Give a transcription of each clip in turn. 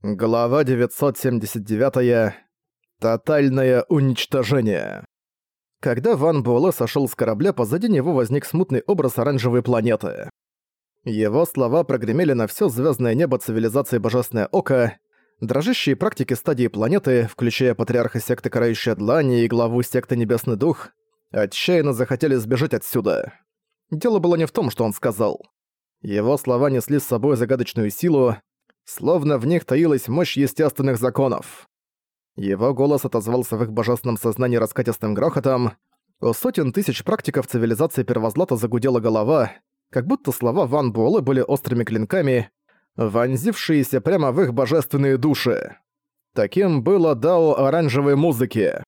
Глава 979. Тотальное уничтожение. Когда Ван Буэлэ сошёл с корабля, позади него возник смутный образ оранжевой планеты. Его слова прогремели на всё звёздное небо цивилизации Божественное Око, дрожащие практики стадии планеты, включая патриарха секты Карающая Длани и главу секты Небесный Дух, отчаянно захотели сбежать отсюда. Дело было не в том, что он сказал. Его слова несли с собой загадочную силу, словно в них таилась мощь естественных законов. Его голос отозвался в их божественном сознании раскатистым грохотом. У сотен тысяч практиков цивилизации Первозлата загудела голова, как будто слова Ван Буэлэ были острыми клинками, вонзившиеся прямо в их божественные души. Таким было дао оранжевой музыки.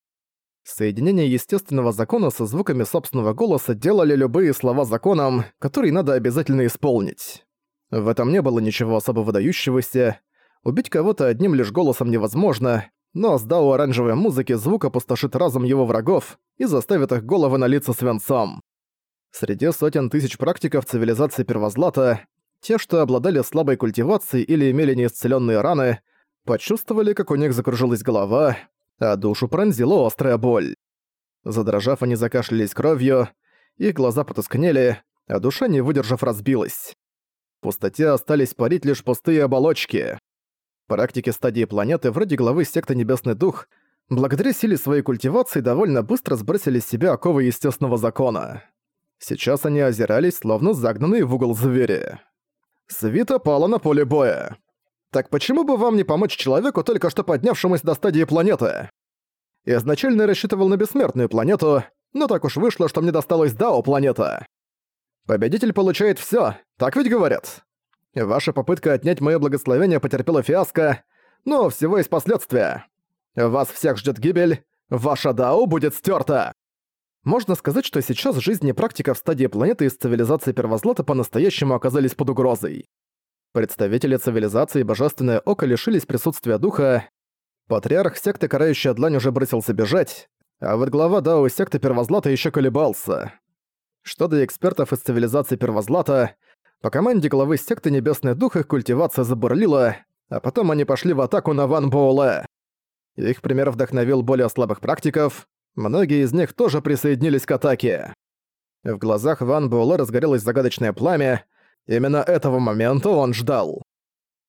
Соединение естественного закона со звуками собственного голоса делали любые слова законом, которые надо обязательно исполнить. В этом не было ничего особо выдающегося. Убить кого-то одним лишь голосом невозможно, но с дао оранжевой музыки звук опустошит разум его врагов и заставит их головы налиться свинцом. Среди сотен тысяч практиков цивилизации Первозлата, те, что обладали слабой культивацией или имели неисцеленные раны, почувствовали, как у них закружилась голова, а душу пронзила острая боль. Задрожав, они закашлялись кровью, их глаза потускнели, а душа, не выдержав, разбилась. Пустоте остались парить лишь пустые оболочки. Практики стадии планеты, вроде главы секты Небесный Дух, благодаря силе своей культивации довольно быстро сбросили с себя оковы естественного закона. Сейчас они озирались, словно загнанные в угол звери. Свита пала на поле боя. Так почему бы вам не помочь человеку, только что поднявшемуся до стадии планеты? Изначально рассчитывал на бессмертную планету, но так уж вышло, что мне досталась Дао планета. Победитель получает всё, так ведь говорят? Ваша попытка отнять моё благословение потерпела фиаско, но всего есть последствия. Вас всех ждёт гибель, ваша Дао будет стёрта. Можно сказать, что сейчас жизнь и практика в стадии планеты из цивилизации Первозлата по-настоящему оказались под угрозой. Представители цивилизации Божественное Око лишились присутствия духа, патриарх секты Карающая Длань уже бросился бежать, а вот глава Дао секты Первозлата ещё колебался. Что до экспертов из цивилизации Первозлата, по команде главы секты Небесный Дух их культивация забурлила, а потом они пошли в атаку на Ван Боуле. Их пример вдохновил более слабых практиков, многие из них тоже присоединились к атаке. В глазах Ван Буэлэ разгорелось загадочное пламя, именно этого момента он ждал.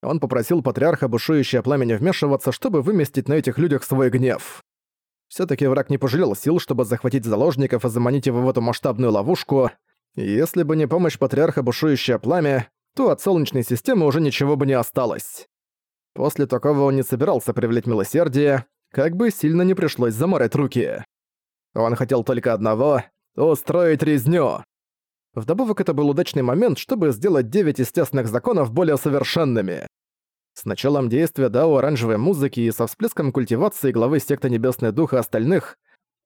Он попросил патриарха бушующее пламя не вмешиваться, чтобы выместить на этих людях свой гнев. Всё-таки враг не пожалел сил, чтобы захватить заложников и заманить его в эту масштабную ловушку. если бы не помощь патриарха бушующее пламя, то от Солнечной системы уже ничего бы не осталось. После такого он не собирался привлечь милосердие, как бы сильно не пришлось заморать руки. Он хотел только одного — устроить резню. Вдобавок это был удачный момент, чтобы сделать девять естественных законов более совершенными. С началом действия Дао оранжевой музыки и со всплеском культивации главы секты Небесный Дух и остальных,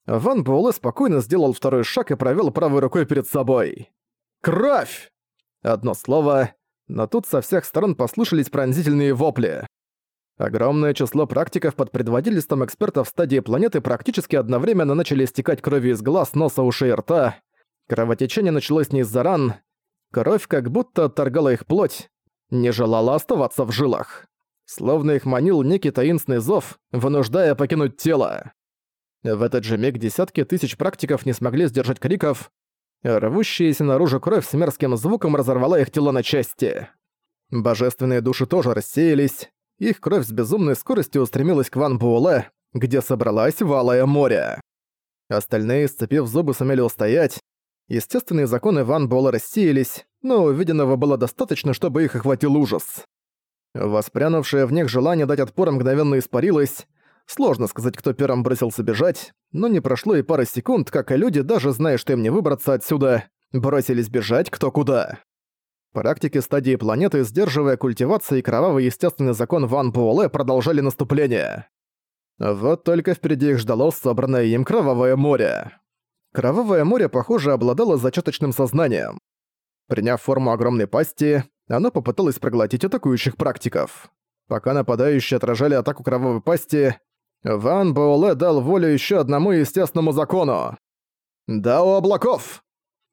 Ван Буэлэ спокойно сделал второй шаг и провёл правой рукой перед собой. «Кровь!» Одно слово, но тут со всех сторон послышались пронзительные вопли. Огромное число практиков под предводительством экспертов стадии планеты практически одновременно начали истекать кровью из глаз, носа, ушей и рта. Кровотечение началось не из-за ран. Кровь как будто отторгала их плоть, не желала оставаться в жилах. Словно их манил некий таинственный зов, вынуждая покинуть тело. В этот же миг десятки тысяч практиков не смогли сдержать криков. Рвущаяся наружу кровь с мерзким звуком разорвала их тела на части. Божественные души тоже рассеялись. Их кровь с безумной скоростью устремилась к Ван Буэлэ, где собралась валое море. Остальные, сцепив зубы, сумели устоять. Естественные законы Ван Буэлэ рассеялись, но увиденного было достаточно, чтобы их охватил ужас. Воспрянувшее в них желание дать отпор мгновенно испарилось. Сложно сказать, кто первым бросился бежать, но не прошло и пары секунд, как и люди, даже зная, что им не выбраться отсюда, бросились бежать кто куда. Практики стадии планеты, сдерживая культивацию и кровавый естественный закон Ван Буэлэ, продолжали наступление. Вот только впереди их ждало собранное им Кровавое море. Кровавое море, похоже, обладало зачаточным сознанием. Приняв форму огромной пасти, оно попыталось проглотить атакующих практиков. Пока нападающие отражали атаку кровавой пасти, Ван Боуле дал волю еще одному естественному закону. «Дао облаков!»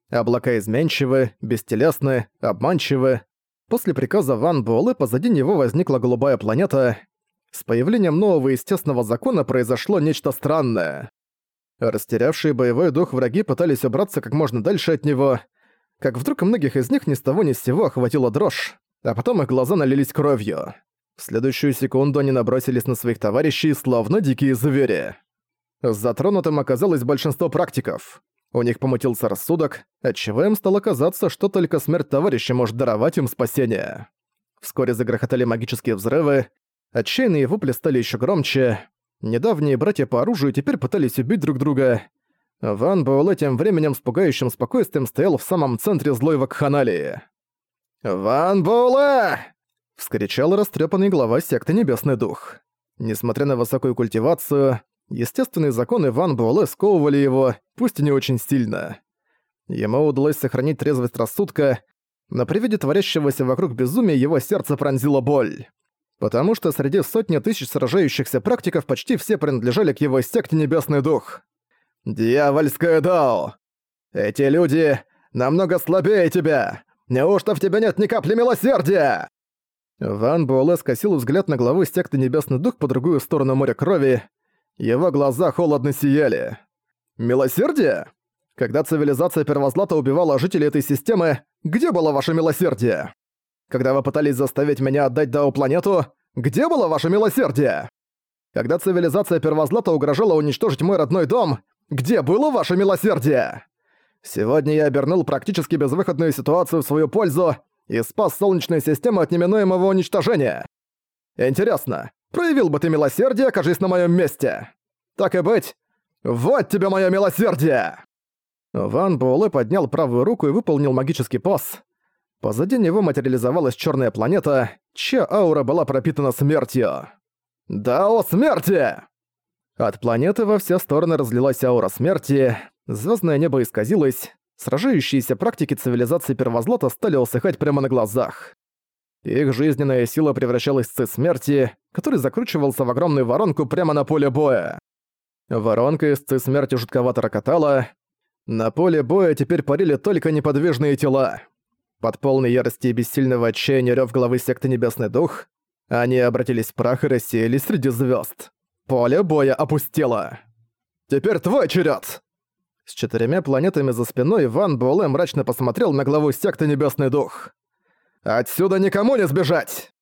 Облака изменчивы, бестелесны, обманчивы. После приказа Ван Буэлэ позади него возникла голубая планета, С появлением нового естественного закона произошло нечто странное. Растерявшие боевой дух враги пытались убраться как можно дальше от него, как вдруг многих из них ни с того ни с сего охватила дрожь, а потом их глаза налились кровью. В следующую секунду они набросились на своих товарищей, словно дикие звери. Затронутым оказалось большинство практиков. У них помутился рассудок, отчего им стало казаться, что только смерть товарища может даровать им спасение. Вскоре загрохотали магические взрывы, отчаянные вопли стали еще громче. Недавние братья по оружию теперь пытались убить друг друга. Ван Буэлэ тем временем с пугающим спокойствием стоял в самом центре злой вакханалии. «Ван Буэлэ!» — вскричал растрепанный глава секты Небесный Дух. Несмотря на высокую культивацию, естественные законы Ван Буэлэ сковывали его, пусть и не очень сильно. Ему удалось сохранить трезвость рассудка, но при виде творящегося вокруг безумия его сердце пронзило боль. Потому что среди сотни тысяч сражающихся практиков почти все принадлежали к его секте Небесный Дух. «Дьявольское Дао! Эти люди намного слабее тебя! Неужто в тебе нет ни капли милосердия?» Ван Буэлэ скосил взгляд на главу секты Небесный Дух по другую сторону моря крови. Его глаза холодно сияли. «Милосердие? Когда цивилизация Первозлата убивала жителей этой системы, где было ваше милосердие? Когда вы пытались заставить меня отдать Дао планету, где было ваше милосердие? Когда цивилизация Первозлата угрожала уничтожить мой родной дом, где было ваше милосердие? Сегодня я обернул практически безвыходную ситуацию в свою пользу и спас Солнечную систему от неминуемого уничтожения. Интересно, проявил бы ты милосердие, окажись на моем месте? Так и быть, вот тебе мое милосердие!» Ван Буэлэ поднял правую руку и выполнил магический пас. Позади него материализовалась черная планета, чья аура была пропитана смертью. «Дао смерти!» От планеты во все стороны разлилась аура смерти, звездное небо исказилось, сражающиеся практики цивилизации Первозлота стали усыхать прямо на глазах. Их жизненная сила превращалась в ци смерти, который закручивался в огромную воронку прямо на поле боя. Воронка из ци смерти жутковато рокотала. На поле боя теперь парили только неподвижные тела. Под полной ярости и бессильного отчаяния рёв головы секты Небесный Дух, они обратились в прах и рассеялись среди звезд. Поле боя опустело. «Теперь твой черед! С четырьмя планетами за спиной Ван Буэлэ мрачно посмотрел на главу секты Небесный Дух. «Отсюда никому не сбежать!»